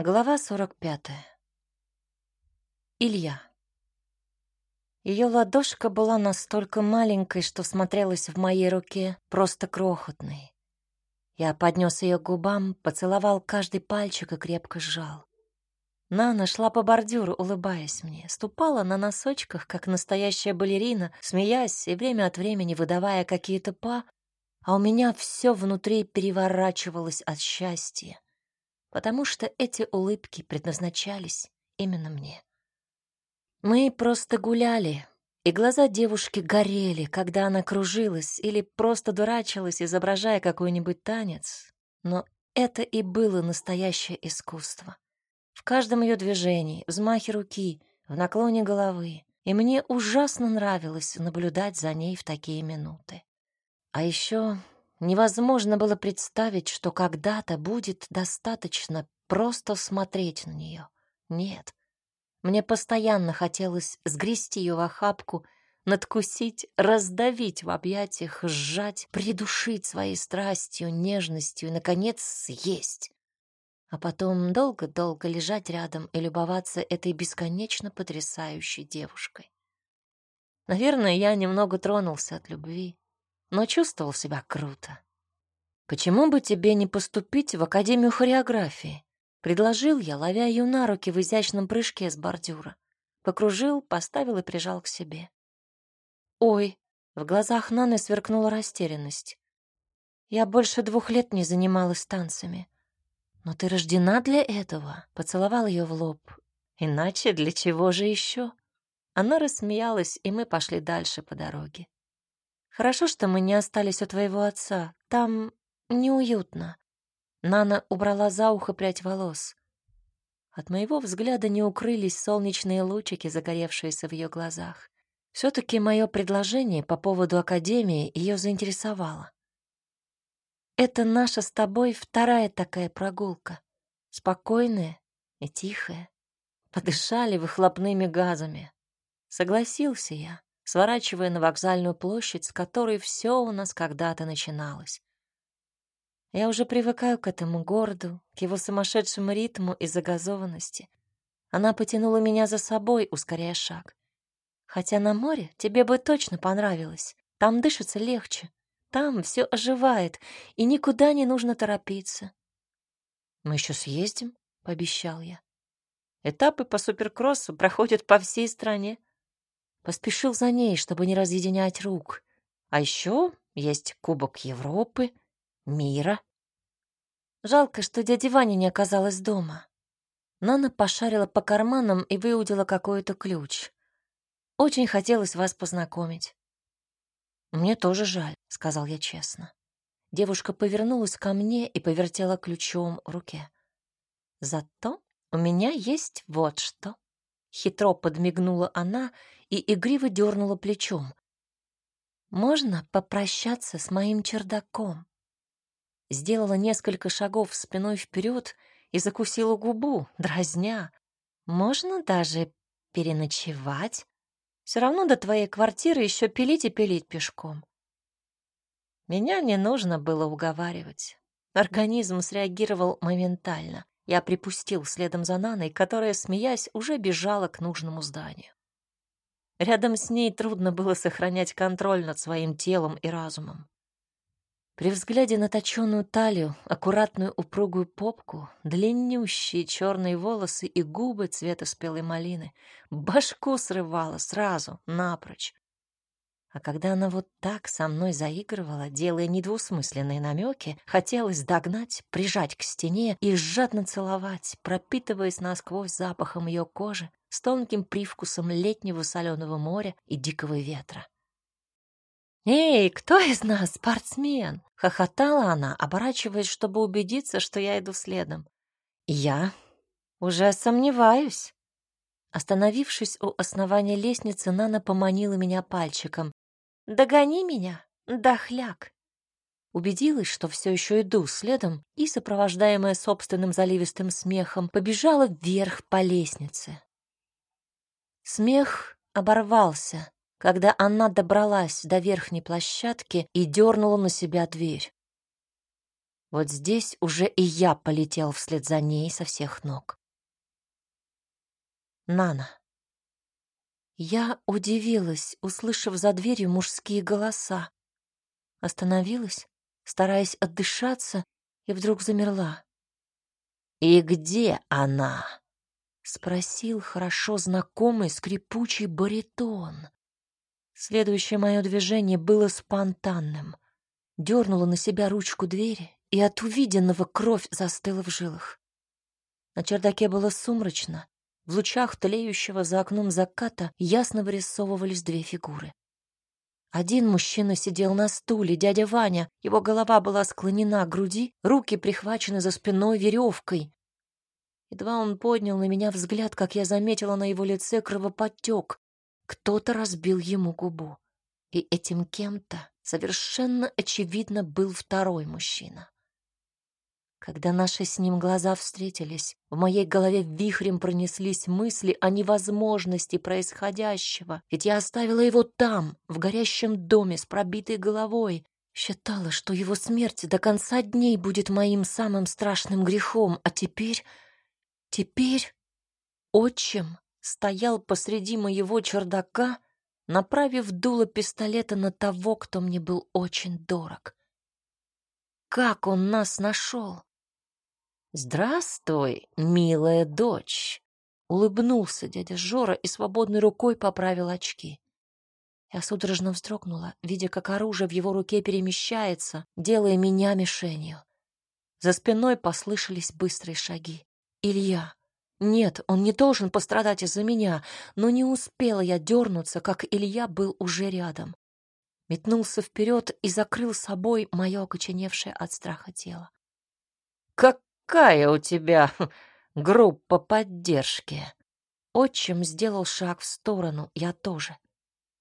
Глава 45. Илья. Ее ладошка была настолько маленькой, что смотрелась в моей руке просто крохотной. Я поднес ее к губам, поцеловал каждый пальчик и крепко сжал. Нана шла по бордюру, улыбаясь мне, ступала на носочках, как настоящая балерина, смеясь и время от времени выдавая какие-то па, а у меня все внутри переворачивалось от счастья потому что эти улыбки предназначались именно мне. Мы просто гуляли, и глаза девушки горели, когда она кружилась или просто дурачилась, изображая какой-нибудь танец. Но это и было настоящее искусство. В каждом ее движении, взмахе руки, в наклоне головы. И мне ужасно нравилось наблюдать за ней в такие минуты. А еще Невозможно было представить, что когда-то будет достаточно просто смотреть на нее. Нет. Мне постоянно хотелось сгрести ее в охапку, надкусить, раздавить в объятиях, сжать, придушить своей страстью, нежностью и, наконец, съесть. А потом долго-долго лежать рядом и любоваться этой бесконечно потрясающей девушкой. Наверное, я немного тронулся от любви но чувствовал себя круто. «Почему бы тебе не поступить в Академию хореографии?» Предложил я, ловя ее на руки в изящном прыжке с бордюра. Покружил, поставил и прижал к себе. «Ой!» — в глазах Наны сверкнула растерянность. «Я больше двух лет не занималась танцами. Но ты рождена для этого?» — поцеловал ее в лоб. «Иначе для чего же еще?» Она рассмеялась, и мы пошли дальше по дороге. Хорошо, что мы не остались у твоего отца. Там неуютно. Нана убрала за ухо прядь волос. От моего взгляда не укрылись солнечные лучики, загоревшиеся в ее глазах. Все-таки мое предложение по поводу Академии ее заинтересовало. Это наша с тобой вторая такая прогулка. Спокойная и тихая. Подышали выхлопными газами. Согласился я сворачивая на вокзальную площадь, с которой все у нас когда-то начиналось. Я уже привыкаю к этому городу, к его сумасшедшему ритму и загазованности. Она потянула меня за собой, ускоряя шаг. Хотя на море тебе бы точно понравилось. Там дышится легче. Там все оживает, и никуда не нужно торопиться. Мы еще съездим, пообещал я. Этапы по суперкроссу проходят по всей стране. Поспешил за ней, чтобы не разъединять рук. А еще есть Кубок Европы, мира. Жалко, что дядя Ваня не оказалась дома. Нана пошарила по карманам и выудила какой-то ключ. Очень хотелось вас познакомить. Мне тоже жаль, сказал я честно. Девушка повернулась ко мне и повертела ключом в руке. Зато у меня есть вот что. Хитро подмигнула она и игриво дернула плечом. «Можно попрощаться с моим чердаком?» Сделала несколько шагов спиной вперед и закусила губу, дразня. «Можно даже переночевать? Все равно до твоей квартиры еще пилить и пилить пешком». Меня не нужно было уговаривать. Организм среагировал моментально. Я припустил следом за Наной, которая, смеясь, уже бежала к нужному зданию. Рядом с ней трудно было сохранять контроль над своим телом и разумом. При взгляде на точенную талию, аккуратную упругую попку, длиннющие черные волосы и губы цвета спелой малины, башку срывала сразу, напрочь. А когда она вот так со мной заигрывала, делая недвусмысленные намеки, хотелось догнать, прижать к стене и жадно целовать, пропитываясь насквозь запахом ее кожи с тонким привкусом летнего соленого моря и дикого ветра. «Эй, кто из нас спортсмен?» — хохотала она, оборачиваясь, чтобы убедиться, что я иду следом. «Я уже сомневаюсь». Остановившись у основания лестницы, Нана поманила меня пальчиком. «Догони меня, дохляк!» Убедилась, что все еще иду следом, и, сопровождаемая собственным заливистым смехом, побежала вверх по лестнице. Смех оборвался, когда она добралась до верхней площадки и дернула на себя дверь. Вот здесь уже и я полетел вслед за ней со всех ног. Нана. Я удивилась, услышав за дверью мужские голоса. Остановилась, стараясь отдышаться, и вдруг замерла. «И где она?» — спросил хорошо знакомый скрипучий баритон. Следующее мое движение было спонтанным. Дернула на себя ручку двери, и от увиденного кровь застыла в жилах. На чердаке было сумрачно. В лучах тлеющего за окном заката ясно вырисовывались две фигуры. Один мужчина сидел на стуле, дядя Ваня. Его голова была склонена к груди, руки прихвачены за спиной веревкой. Едва он поднял на меня взгляд, как я заметила на его лице кровоподтек. Кто-то разбил ему губу. И этим кем-то совершенно очевидно был второй мужчина. Когда наши с ним глаза встретились, в моей голове вихрем пронеслись мысли о невозможности происходящего, ведь я оставила его там, в горящем доме с пробитой головой, считала, что его смерть до конца дней будет моим самым страшным грехом, а теперь... Теперь отчим стоял посреди моего чердака, направив дуло пистолета на того, кто мне был очень дорог. Как он нас нашел? «Здравствуй, милая дочь!» Улыбнулся дядя Жора и свободной рукой поправил очки. Я судорожно вздрогнула, видя, как оружие в его руке перемещается, делая меня мишенью. За спиной послышались быстрые шаги. Илья. Нет, он не должен пострадать из-за меня, но не успела я дернуться, как Илья был уже рядом. Метнулся вперед и закрыл собой мое окоченевшее от страха тело. «Как какая у тебя группа поддержки?» Отчим сделал шаг в сторону, я тоже.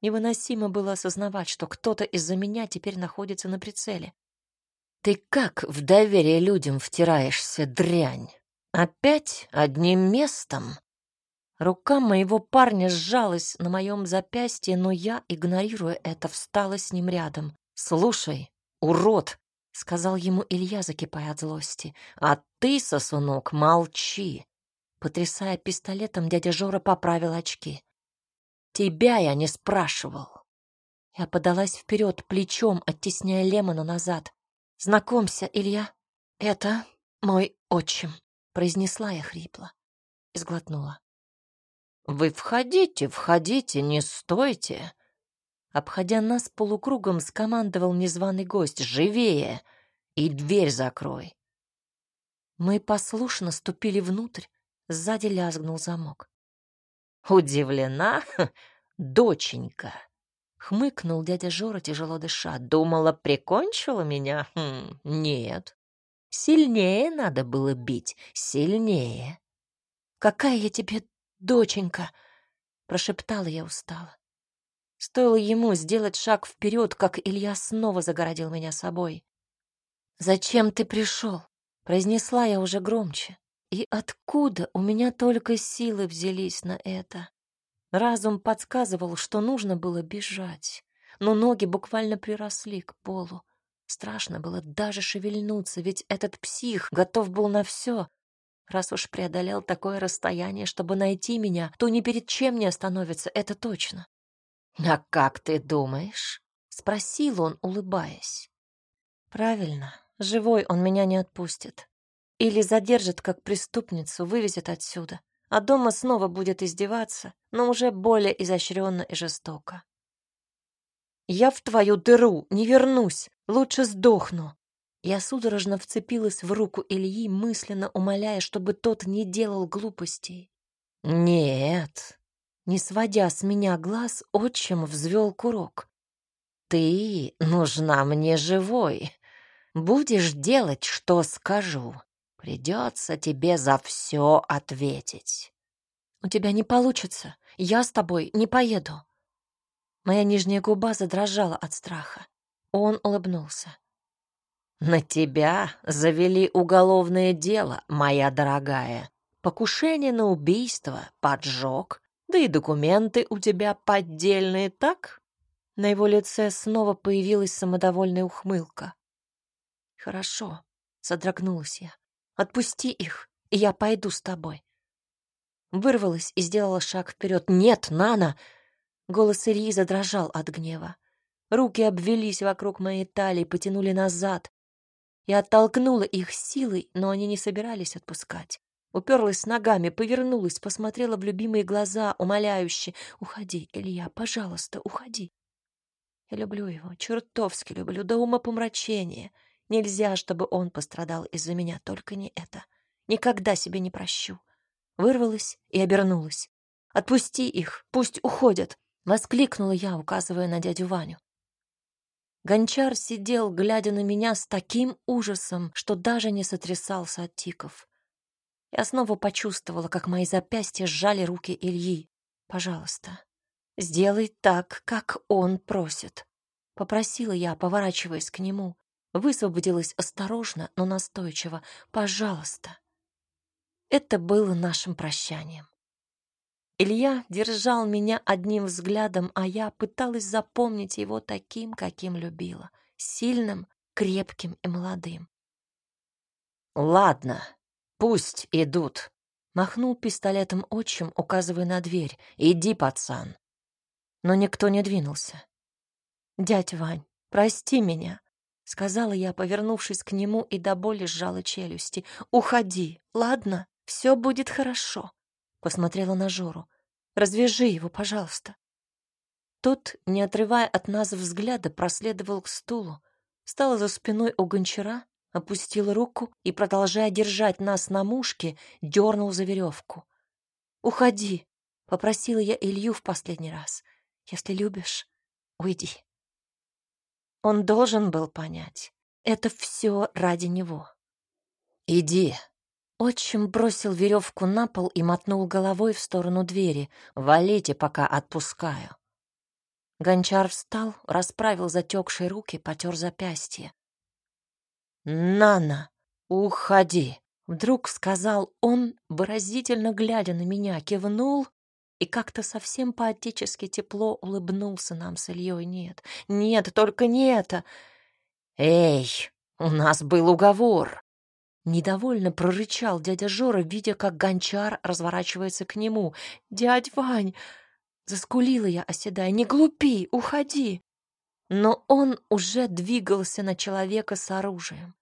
Невыносимо было осознавать, что кто-то из-за меня теперь находится на прицеле. «Ты как в доверие людям втираешься, дрянь? Опять одним местом?» Рука моего парня сжалась на моем запястье, но я, игнорируя это, встала с ним рядом. «Слушай, урод, — сказал ему Илья, закипая от злости. «А ты, сосунок, молчи!» Потрясая пистолетом, дядя Жора поправил очки. «Тебя я не спрашивал!» Я подалась вперед, плечом оттесняя Лемона назад. «Знакомься, Илья, это мой отчим», — произнесла я хрипло и сглотнула. «Вы входите, входите, не стойте!» Обходя нас полукругом, скомандовал незваный гость «Живее!» и дверь закрой. Мы послушно ступили внутрь, сзади лязгнул замок. «Удивлена, доченька!» — хмыкнул дядя Жора, тяжело дыша. «Думала, прикончила меня? Хм, нет. Сильнее надо было бить, сильнее». «Какая я тебе доченька!» — прошептала я устало. Стоило ему сделать шаг вперед, как Илья снова загородил меня собой. «Зачем ты пришел?» — произнесла я уже громче. И откуда у меня только силы взялись на это? Разум подсказывал, что нужно было бежать, но ноги буквально приросли к полу. Страшно было даже шевельнуться, ведь этот псих готов был на все. Раз уж преодолел такое расстояние, чтобы найти меня, то ни перед чем не остановится, это точно. «А как ты думаешь?» — спросил он, улыбаясь. «Правильно, живой он меня не отпустит. Или задержит как преступницу, вывезет отсюда, а дома снова будет издеваться, но уже более изощренно и жестоко. «Я в твою дыру не вернусь, лучше сдохну». Я судорожно вцепилась в руку Ильи, мысленно умоляя, чтобы тот не делал глупостей. «Нет, не сводя с меня глаз, отчим взвел курок. «Ты нужна мне живой. Будешь делать, что скажу. Придется тебе за все ответить». «У тебя не получится. Я с тобой не поеду». Моя нижняя губа задрожала от страха. Он улыбнулся. «На тебя завели уголовное дело, моя дорогая. Покушение на убийство, поджог да и документы у тебя поддельные, так? На его лице снова появилась самодовольная ухмылка. Хорошо. Содрогнулась я. «Отпусти их, и я пойду с тобой». Вырвалась и сделала шаг вперед. «Нет, Нана!» Голос Ильи задрожал от гнева. Руки обвелись вокруг моей талии, потянули назад. Я оттолкнула их силой, но они не собирались отпускать. Уперлась ногами, повернулась, посмотрела в любимые глаза, умоляюще. «Уходи, Илья, пожалуйста, уходи». Я люблю его, чертовски люблю, до ума помрачения. Нельзя, чтобы он пострадал из-за меня, только не это. Никогда себе не прощу. Вырвалась и обернулась. «Отпусти их, пусть уходят!» — воскликнула я, указывая на дядю Ваню. Гончар сидел, глядя на меня с таким ужасом, что даже не сотрясался от тиков. Я снова почувствовала, как мои запястья сжали руки Ильи. «Пожалуйста, сделай так, как он просит», — попросила я, поворачиваясь к нему. Высвободилась осторожно, но настойчиво. «Пожалуйста». Это было нашим прощанием. Илья держал меня одним взглядом, а я пыталась запомнить его таким, каким любила. Сильным, крепким и молодым. «Ладно, Пусть идут. Махнул пистолетом отчим, указывая на дверь. Иди, пацан. Но никто не двинулся. Дядь Вань, прости меня, сказала я, повернувшись к нему и до боли сжала челюсти. Уходи, ладно? Все будет хорошо. Посмотрела на Жору. Развяжи его, пожалуйста. Тот, не отрывая от нас взгляда, проследовал к стулу, встал за спиной у гончара опустил руку и, продолжая держать нас на мушке, дернул за веревку. «Уходи!» — попросила я Илью в последний раз. «Если любишь, уйди». Он должен был понять. Это все ради него. «Иди!» Отчим бросил веревку на пол и мотнул головой в сторону двери. «Валите, пока отпускаю». Гончар встал, расправил затекшие руки, потер запястье. «Нана, уходи!» Вдруг сказал он, выразительно глядя на меня, кивнул и как-то совсем по-отечески тепло улыбнулся нам с Ильей. «Нет, нет, только не это!» «Эй, у нас был уговор!» Недовольно прорычал дядя Жора, видя, как гончар разворачивается к нему. «Дядь Вань!» — заскулила я, оседая. «Не глупи, уходи!» но он уже двигался на человека с оружием.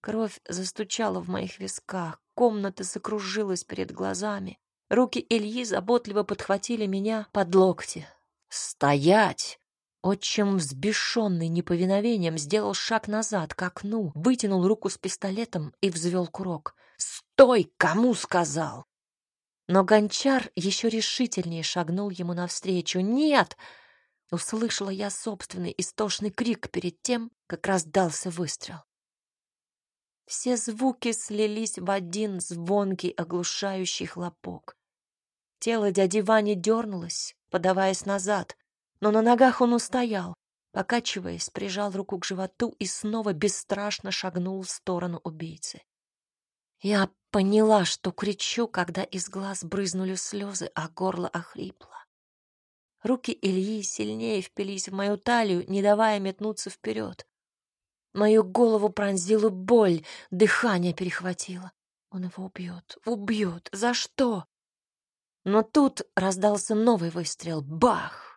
Кровь застучала в моих висках, комната закружилась перед глазами. Руки Ильи заботливо подхватили меня под локти. «Стоять!» Отчим, взбешенный неповиновением, сделал шаг назад к окну, вытянул руку с пистолетом и взвел курок. «Стой! Кому сказал?» Но гончар еще решительнее шагнул ему навстречу. «Нет!» Услышала я собственный истошный крик перед тем, как раздался выстрел. Все звуки слились в один звонкий оглушающий хлопок. Тело дяди Вани дернулось, подаваясь назад, но на ногах он устоял, покачиваясь, прижал руку к животу и снова бесстрашно шагнул в сторону убийцы. Я поняла, что кричу, когда из глаз брызнули слезы, а горло охрипло. Руки Ильи сильнее впились в мою талию, не давая метнуться вперед. Мою голову пронзила боль, дыхание перехватило. Он его убьет, убьет. За что? Но тут раздался новый выстрел. Бах!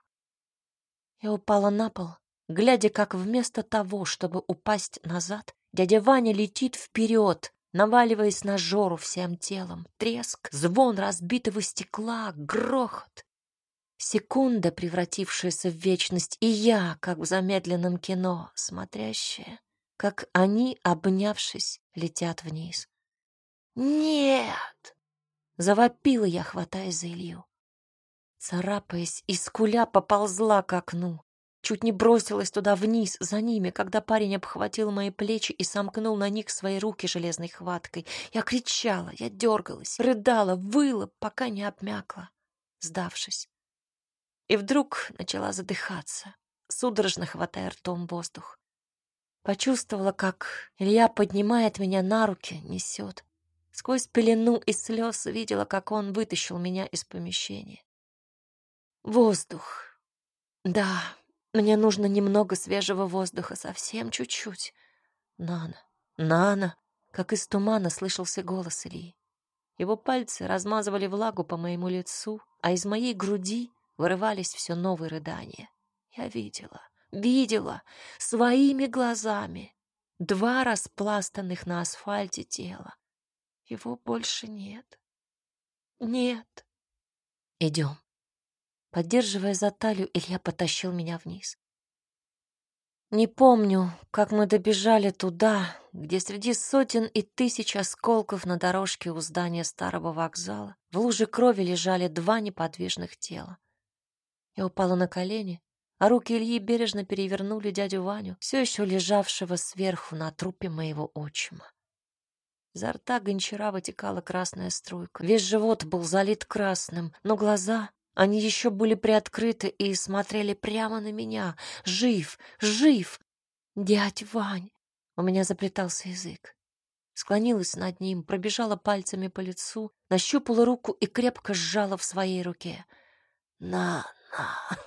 Я упала на пол, глядя, как вместо того, чтобы упасть назад, дядя Ваня летит вперед, наваливаясь на Жору всем телом. Треск, звон разбитого стекла, грохот. Секунда, превратившаяся в вечность, и я, как в замедленном кино, смотрящая, как они, обнявшись, летят вниз. «Нет!» — завопила я, хватаясь за Илью. Царапаясь и скуля поползла к окну. Чуть не бросилась туда вниз, за ними, когда парень обхватил мои плечи и сомкнул на них свои руки железной хваткой. Я кричала, я дергалась, рыдала, выла, пока не обмякла, сдавшись и вдруг начала задыхаться, судорожно хватая ртом воздух. Почувствовала, как Илья поднимает меня на руки, несет. Сквозь пелену и слез видела, как он вытащил меня из помещения. Воздух. Да, мне нужно немного свежего воздуха, совсем чуть-чуть. Нана, «Нана!» Как из тумана слышался голос Ильи. Его пальцы размазывали влагу по моему лицу, а из моей груди вырывались все новые рыдания. Я видела, видела своими глазами два распластанных на асфальте тела. Его больше нет. Нет. Идем. Поддерживая за талию, Илья потащил меня вниз. Не помню, как мы добежали туда, где среди сотен и тысяч осколков на дорожке у здания старого вокзала в луже крови лежали два неподвижных тела. Я упала на колени, а руки Ильи бережно перевернули дядю Ваню, все еще лежавшего сверху на трупе моего отчима. Изо рта гончара вытекала красная струйка. Весь живот был залит красным, но глаза они еще были приоткрыты и смотрели прямо на меня. Жив, жив! Дядь Вань! У меня заплетался язык. Склонилась над ним, пробежала пальцами по лицу, нащупала руку и крепко сжала в своей руке. «На, на!»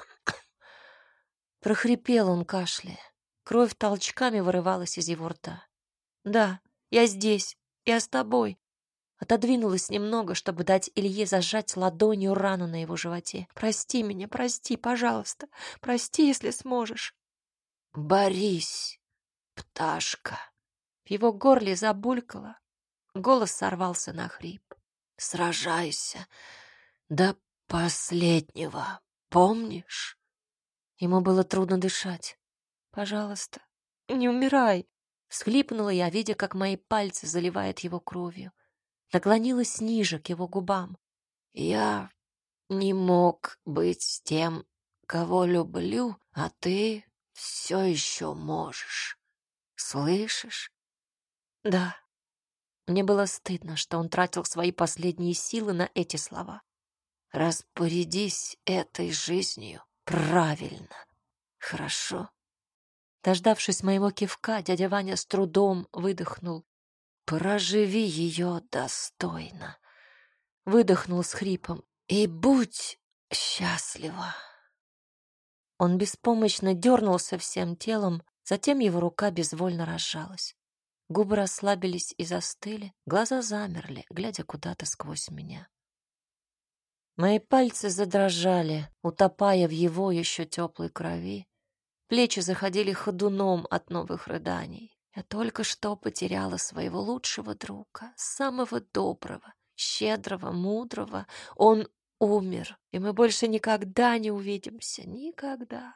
Прохрипел он кашляя. Кровь толчками вырывалась из его рта. «Да, я здесь, я с тобой. Отодвинулась немного, чтобы дать Илье зажать ладонью рану на его животе. «Прости меня, прости, пожалуйста. Прости, если сможешь». «Борись, пташка!» В его горле забулькало. Голос сорвался на хрип. «Сражайся до последнего, помнишь?» Ему было трудно дышать. «Пожалуйста, не умирай!» Схлипнула я, видя, как мои пальцы заливают его кровью наклонилась ниже к его губам. «Я не мог быть тем, кого люблю, а ты все еще можешь. Слышишь?» «Да». Мне было стыдно, что он тратил свои последние силы на эти слова. «Распорядись этой жизнью правильно. Хорошо?» Дождавшись моего кивка, дядя Ваня с трудом выдохнул. Проживи ее достойно. Выдохнул с хрипом. И будь счастлива. Он беспомощно дернулся всем телом, затем его рука безвольно разжалась. Губы расслабились и застыли, глаза замерли, глядя куда-то сквозь меня. Мои пальцы задрожали, утопая в его еще теплой крови. Плечи заходили ходуном от новых рыданий. Я только что потеряла своего лучшего друга, самого доброго, щедрого, мудрого. Он умер, и мы больше никогда не увидимся. Никогда.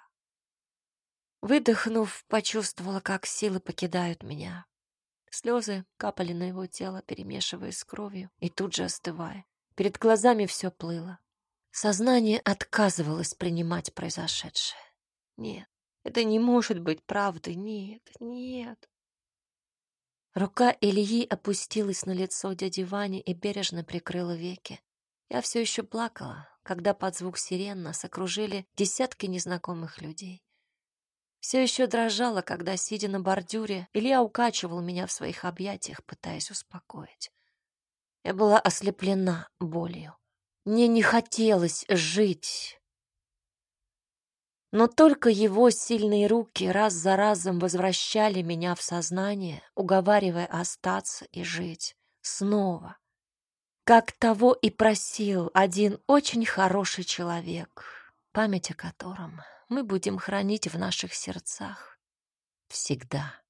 Выдохнув, почувствовала, как силы покидают меня. Слезы капали на его тело, перемешиваясь с кровью и тут же остывая. Перед глазами все плыло. Сознание отказывалось принимать произошедшее. Нет, это не может быть правдой. Нет, нет. Рука Ильи опустилась на лицо дяди Вани и бережно прикрыла веки. Я все еще плакала, когда под звук сирен нас окружили десятки незнакомых людей. Все еще дрожала, когда, сидя на бордюре, Илья укачивал меня в своих объятиях, пытаясь успокоить. Я была ослеплена болью. Мне не хотелось жить. Но только его сильные руки раз за разом возвращали меня в сознание, уговаривая остаться и жить снова. Как того и просил один очень хороший человек, память о котором мы будем хранить в наших сердцах всегда.